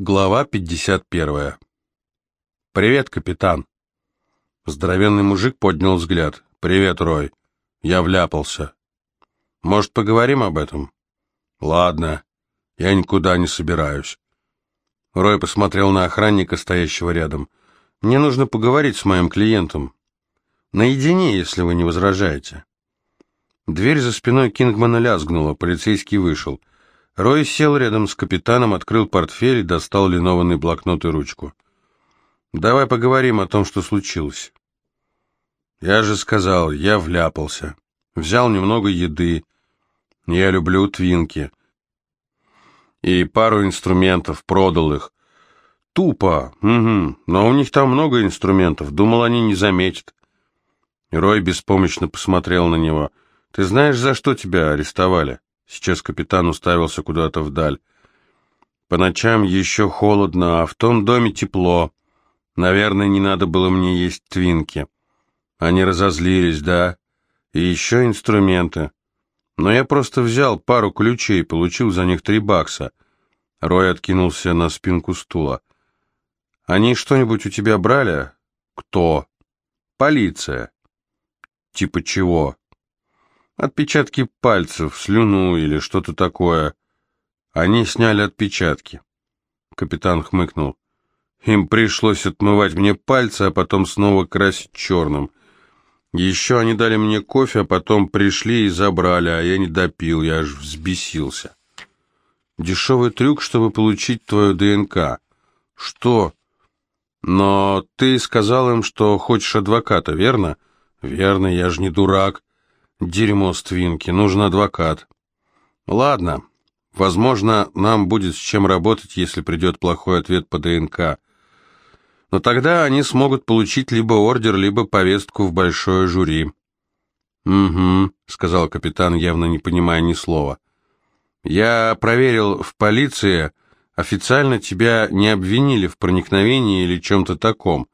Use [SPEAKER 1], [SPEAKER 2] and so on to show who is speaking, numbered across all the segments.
[SPEAKER 1] Глава 51. «Привет, капитан!» Здоровенный мужик поднял взгляд. «Привет, Рой. Я вляпался. Может, поговорим об этом?» «Ладно. Я никуда не собираюсь». Рой посмотрел на охранника, стоящего рядом. «Мне нужно поговорить с моим клиентом. Наедине, если вы не возражаете». Дверь за спиной Кингмана лязгнула, полицейский вышел. Рой сел рядом с капитаном, открыл портфель и достал линованный блокнот и ручку. «Давай поговорим о том, что случилось». «Я же сказал, я вляпался. Взял немного еды. Я люблю твинки. И пару инструментов, продал их. Тупо, угу, но у них там много инструментов. Думал, они не заметят». Рой беспомощно посмотрел на него. «Ты знаешь, за что тебя арестовали?» Сейчас капитан уставился куда-то вдаль. По ночам еще холодно, а в том доме тепло. Наверное, не надо было мне есть твинки. Они разозлились, да? И еще инструменты. Но я просто взял пару ключей и получил за них три бакса. Рой откинулся на спинку стула. Они что-нибудь у тебя брали? Кто? Полиция. Типа чего? Отпечатки пальцев, слюну или что-то такое. Они сняли отпечатки. Капитан хмыкнул. Им пришлось отмывать мне пальцы, а потом снова красить черным. Еще они дали мне кофе, а потом пришли и забрали, а я не допил, я аж взбесился. Дешевый трюк, чтобы получить твою ДНК. Что? Но ты сказал им, что хочешь адвоката, верно? Верно, я же не дурак. Дерьмо с Твинки, нужен адвокат. Ладно, возможно, нам будет с чем работать, если придет плохой ответ по ДНК. Но тогда они смогут получить либо ордер, либо повестку в большое жюри. «Угу», — сказал капитан, явно не понимая ни слова. «Я проверил в полиции. Официально тебя не обвинили в проникновении или чем-то таком.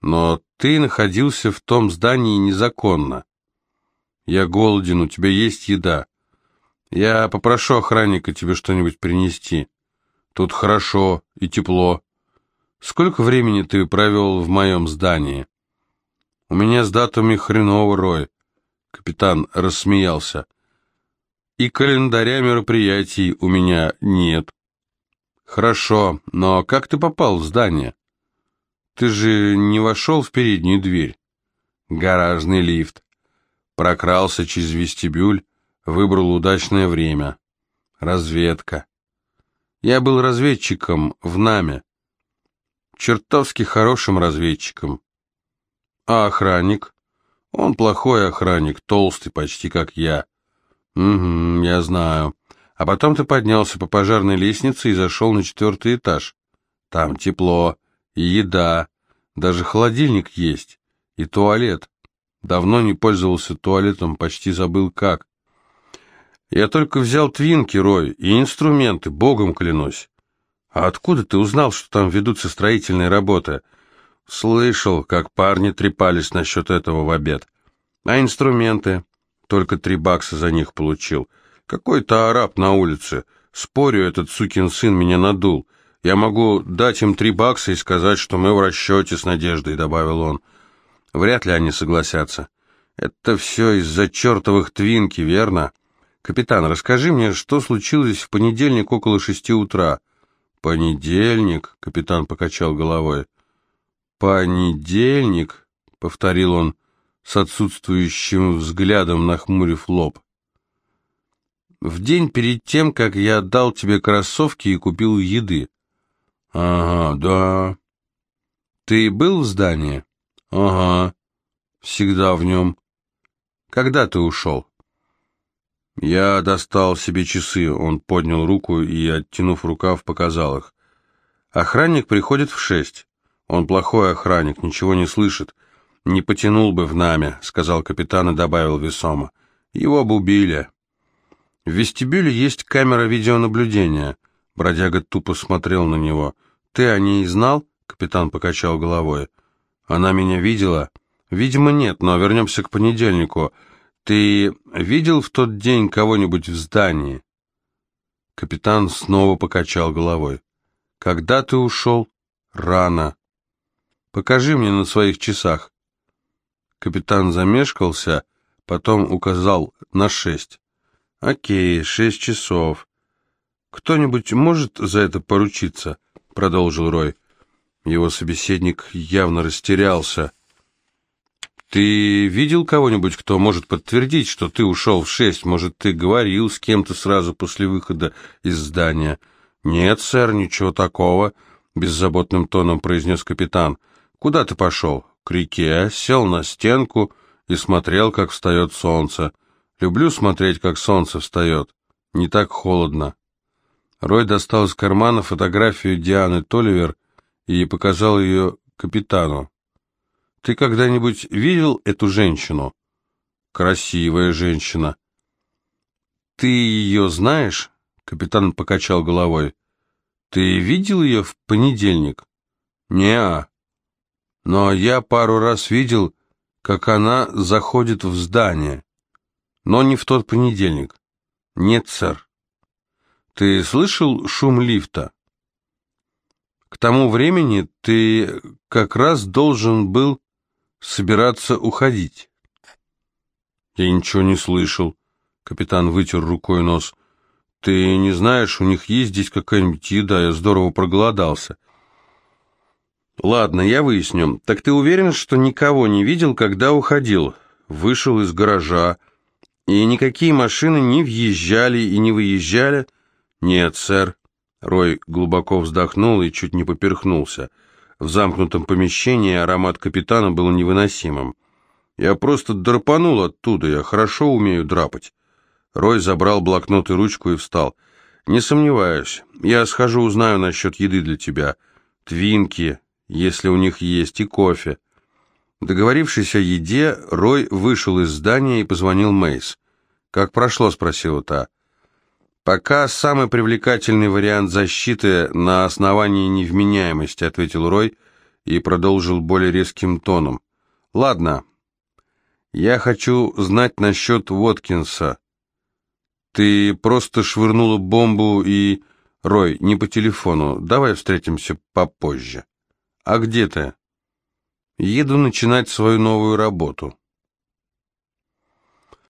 [SPEAKER 1] Но ты находился в том здании незаконно. Я голоден, у тебя есть еда. Я попрошу охранника тебе что-нибудь принести. Тут хорошо и тепло. Сколько времени ты провел в моем здании? У меня с датами хреново, Рой. Капитан рассмеялся. И календаря мероприятий у меня нет. Хорошо, но как ты попал в здание? Ты же не вошел в переднюю дверь. Гаражный лифт. Прокрался через вестибюль, выбрал удачное время. Разведка. Я был разведчиком в Наме. Чертовски хорошим разведчиком. А охранник? Он плохой охранник, толстый, почти как я. Угу, я знаю. А потом ты поднялся по пожарной лестнице и зашел на четвертый этаж. Там тепло, и еда, даже холодильник есть, и туалет. Давно не пользовался туалетом, почти забыл как. Я только взял твинки, Рой, и инструменты, богом клянусь. А откуда ты узнал, что там ведутся строительные работы? Слышал, как парни трепались насчет этого в обед. А инструменты? Только три бакса за них получил. Какой-то араб на улице. Спорю, этот сукин сын меня надул. Я могу дать им три бакса и сказать, что мы в расчете с надеждой, добавил он. — Вряд ли они согласятся. Это все из-за чертовых твинки, верно? Капитан, расскажи мне, что случилось в понедельник около шести утра? Понедельник, капитан покачал головой. Понедельник, повторил он с отсутствующим взглядом, нахмурив лоб. В день перед тем, как я отдал тебе кроссовки и купил еды. Ага, да. Ты был в здании? «Ага, всегда в нем. Когда ты ушел?» Я достал себе часы, он поднял руку и, оттянув рукав, показал их. Охранник приходит в шесть. Он плохой охранник, ничего не слышит. Не потянул бы в нами, сказал капитан и добавил весомо. Его бы убили. В вестибюле есть камера видеонаблюдения. Бродяга тупо смотрел на него. Ты о ней знал? Капитан покачал головой. Она меня видела? Видимо, нет, но вернемся к понедельнику. Ты видел в тот день кого-нибудь в здании? Капитан снова покачал головой. Когда ты ушел? Рано. Покажи мне на своих часах. Капитан замешкался, потом указал на шесть. Окей, шесть часов. Кто-нибудь может за это поручиться? Продолжил Рой. Его собеседник явно растерялся. «Ты видел кого-нибудь, кто может подтвердить, что ты ушел в шесть? Может, ты говорил с кем-то сразу после выхода из здания?» «Нет, сэр, ничего такого», — беззаботным тоном произнес капитан. «Куда ты пошел?» «К реке, сел на стенку и смотрел, как встает солнце. Люблю смотреть, как солнце встает. Не так холодно». Рой достал из кармана фотографию Дианы Толивер и показал ее капитану. Ты когда-нибудь видел эту женщину? Красивая женщина. Ты ее знаешь? Капитан покачал головой. Ты видел ее в понедельник? Не-а. Но я пару раз видел, как она заходит в здание. Но не в тот понедельник. Нет, сэр. Ты слышал шум лифта? Тому времени ты как раз должен был собираться уходить. Я ничего не слышал. Капитан вытер рукой нос. Ты не знаешь, у них есть здесь какая-нибудь еда, я здорово проголодался. Ладно, я выясню. Так ты уверен, что никого не видел, когда уходил? Вышел из гаража, и никакие машины не въезжали и не выезжали? Нет, сэр. Рой глубоко вздохнул и чуть не поперхнулся. В замкнутом помещении аромат капитана был невыносимым. Я просто драпанул оттуда, я хорошо умею драпать. Рой забрал блокнот и ручку и встал. «Не сомневаюсь. Я схожу, узнаю насчет еды для тебя. Твинки, если у них есть, и кофе». Договорившись о еде, Рой вышел из здания и позвонил Мейс. «Как прошло?» — спросила та. «Пока самый привлекательный вариант защиты на основании невменяемости», ответил Рой и продолжил более резким тоном. «Ладно, я хочу знать насчет Воткинса. Ты просто швырнула бомбу и... Рой, не по телефону, давай встретимся попозже. А где ты?» «Еду начинать свою новую работу».